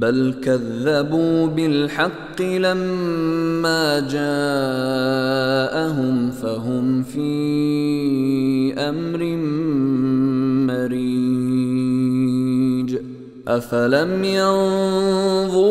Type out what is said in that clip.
بل كذبوا بالحق لما جاءهم فهم في أمر مريج افلم ينظروا